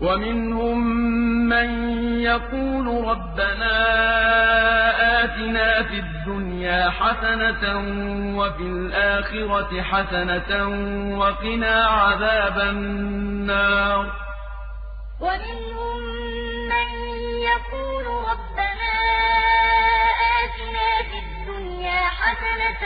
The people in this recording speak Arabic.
وَمِنْهُم مَّن يَقُولُ رَبَّنَا آتِنَا فِي الدُّنْيَا حَسَنَةً وَفِي الْآخِرَةِ حَسَنَةً وَقِنَا عَذَابَ النَّارِ. وَمِنْهُم مَّن يَقُولُ رَبَّنَا آتِنَا فِي الدُّنْيَا حَسَنَةً